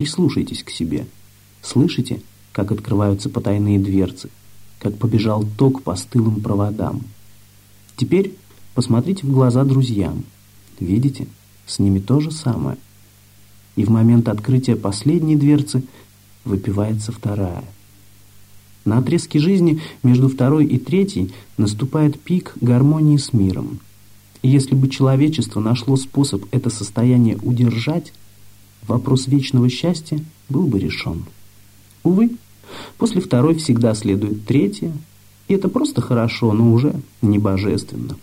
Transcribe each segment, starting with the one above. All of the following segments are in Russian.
Прислушайтесь к себе. Слышите, как открываются потайные дверцы, как побежал ток по стылым проводам. Теперь посмотрите в глаза друзьям. Видите, с ними то же самое. И в момент открытия последней дверцы выпивается вторая. На отрезке жизни между второй и третьей наступает пик гармонии с миром. И если бы человечество нашло способ это состояние удержать, вопрос вечного счастья был бы решен. Увы, после второй всегда следует третья, и это просто хорошо, но уже не божественно.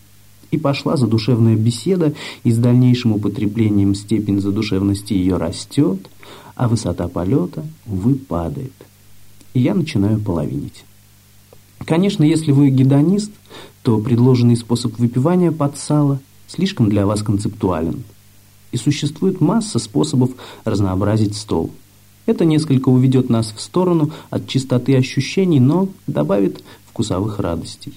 И пошла задушевная беседа, и с дальнейшим употреблением степень задушевности ее растет, а высота полета, увы, падает. И я начинаю половинить. Конечно, если вы гедонист, то предложенный способ выпивания под сало слишком для вас концептуален – и существует масса способов разнообразить стол. Это несколько уведет нас в сторону от чистоты ощущений, но добавит вкусовых радостей.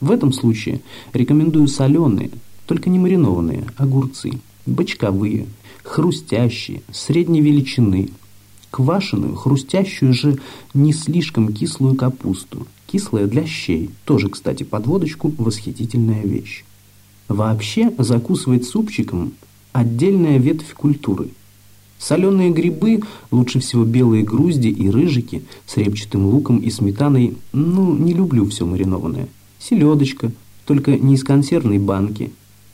В этом случае рекомендую соленые, только не маринованные, огурцы, бочковые, хрустящие, средней величины, квашеную, хрустящую же не слишком кислую капусту, кислая для щей, тоже, кстати, под водочку восхитительная вещь. Вообще закусывать супчиком отдельная ветвь культуры. Соленые грибы, лучше всего белые грузди и рыжики с репчатым луком и сметаной, ну, не люблю все маринованное. Селедочка, только не из консервной банки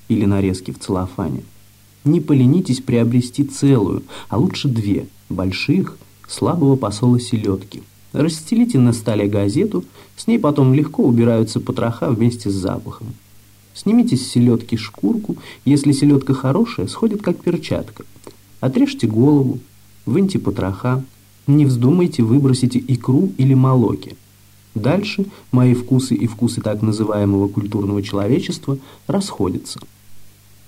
или нарезки в целлофане. Не поленитесь приобрести целую, а лучше две, больших, слабого посола селедки. Расстелите на столе газету, с ней потом легко убираются потроха вместе с запахом. Снимите с селедки шкурку, если селедка хорошая, сходит как перчатка. Отрежьте голову, выньте потроха, не вздумайте выбросите икру или молоки. Дальше мои вкусы и вкусы так называемого культурного человечества расходятся.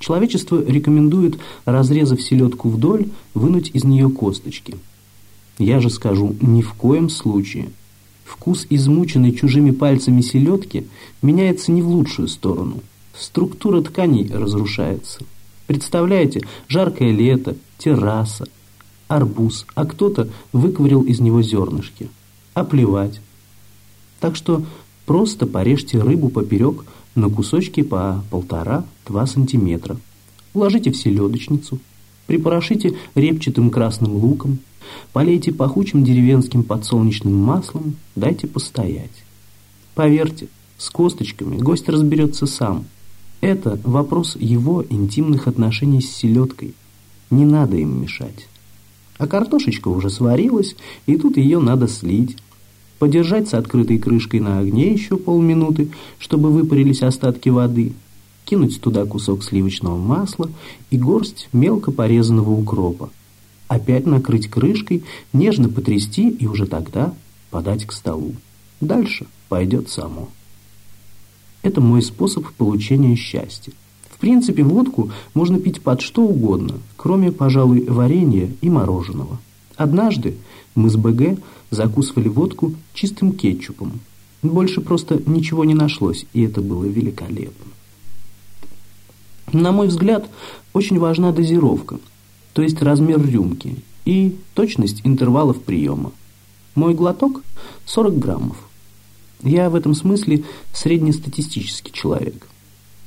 Человечество рекомендует, разрезав селедку вдоль, вынуть из нее косточки. Я же скажу, ни в коем случае. Вкус измученной чужими пальцами селедки меняется не в лучшую сторону – Структура тканей разрушается. Представляете, жаркое лето, терраса, арбуз, а кто-то выковырил из него зернышки. А плевать. Так что просто порежьте рыбу поперек на кусочки по полтора-два сантиметра. Уложите в селедочницу, припорошите репчатым красным луком, полейте пахучим деревенским подсолнечным маслом, дайте постоять. Поверьте, с косточками гость разберется сам – это вопрос его интимных отношений с селедкой. Не надо им мешать. А картошечка уже сварилась, и тут ее надо слить. Подержать с открытой крышкой на огне еще полминуты, чтобы выпарились остатки воды. Кинуть туда кусок сливочного масла и горсть мелко порезанного укропа. Опять накрыть крышкой, нежно потрясти и уже тогда подать к столу. Дальше пойдет само. Это мой способ получения счастья. В принципе, водку можно пить под что угодно, кроме, пожалуй, варенья и мороженого. Однажды мы с БГ закусывали водку чистым кетчупом. Больше просто ничего не нашлось, и это было великолепно. На мой взгляд, очень важна дозировка, то есть размер рюмки и точность интервалов приема. Мой глоток – 40 граммов. Я в этом смысле среднестатистический человек.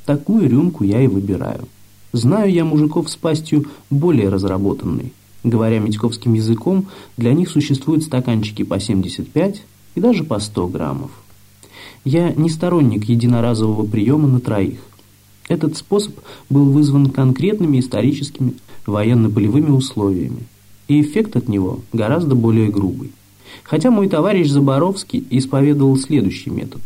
Такую рюмку я и выбираю. Знаю я мужиков с пастью более разработанной. Говоря митьковским языком, для них существуют стаканчики по 75 и даже по 100 граммов. Я не сторонник единоразового приема на троих. Этот способ был вызван конкретными историческими военно-полевыми условиями, и эффект от него гораздо более грубый. Хотя мой товарищ Заборовский исповедовал следующий метод.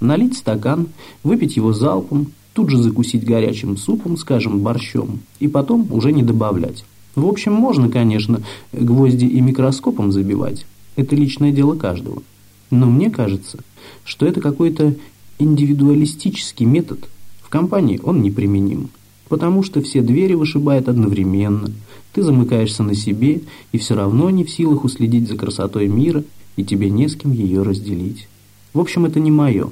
Налить стакан, выпить его залпом, тут же закусить горячим супом, скажем, борщом, и потом уже не добавлять. В общем, можно, конечно, гвозди и микроскопом забивать. Это личное дело каждого. Но мне кажется, что это какой-то индивидуалистический метод. В компании он неприменим потому что все двери вышибает одновременно. Ты замыкаешься на себе и все равно не в силах уследить за красотой мира, и тебе не с кем ее разделить. В общем, это не мое.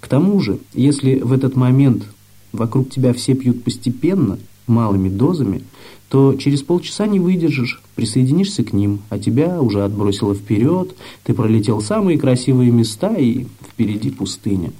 К тому же, если в этот момент вокруг тебя все пьют постепенно, малыми дозами, то через полчаса не выдержишь, присоединишься к ним, а тебя уже отбросило вперед, ты пролетел самые красивые места и впереди пустыня.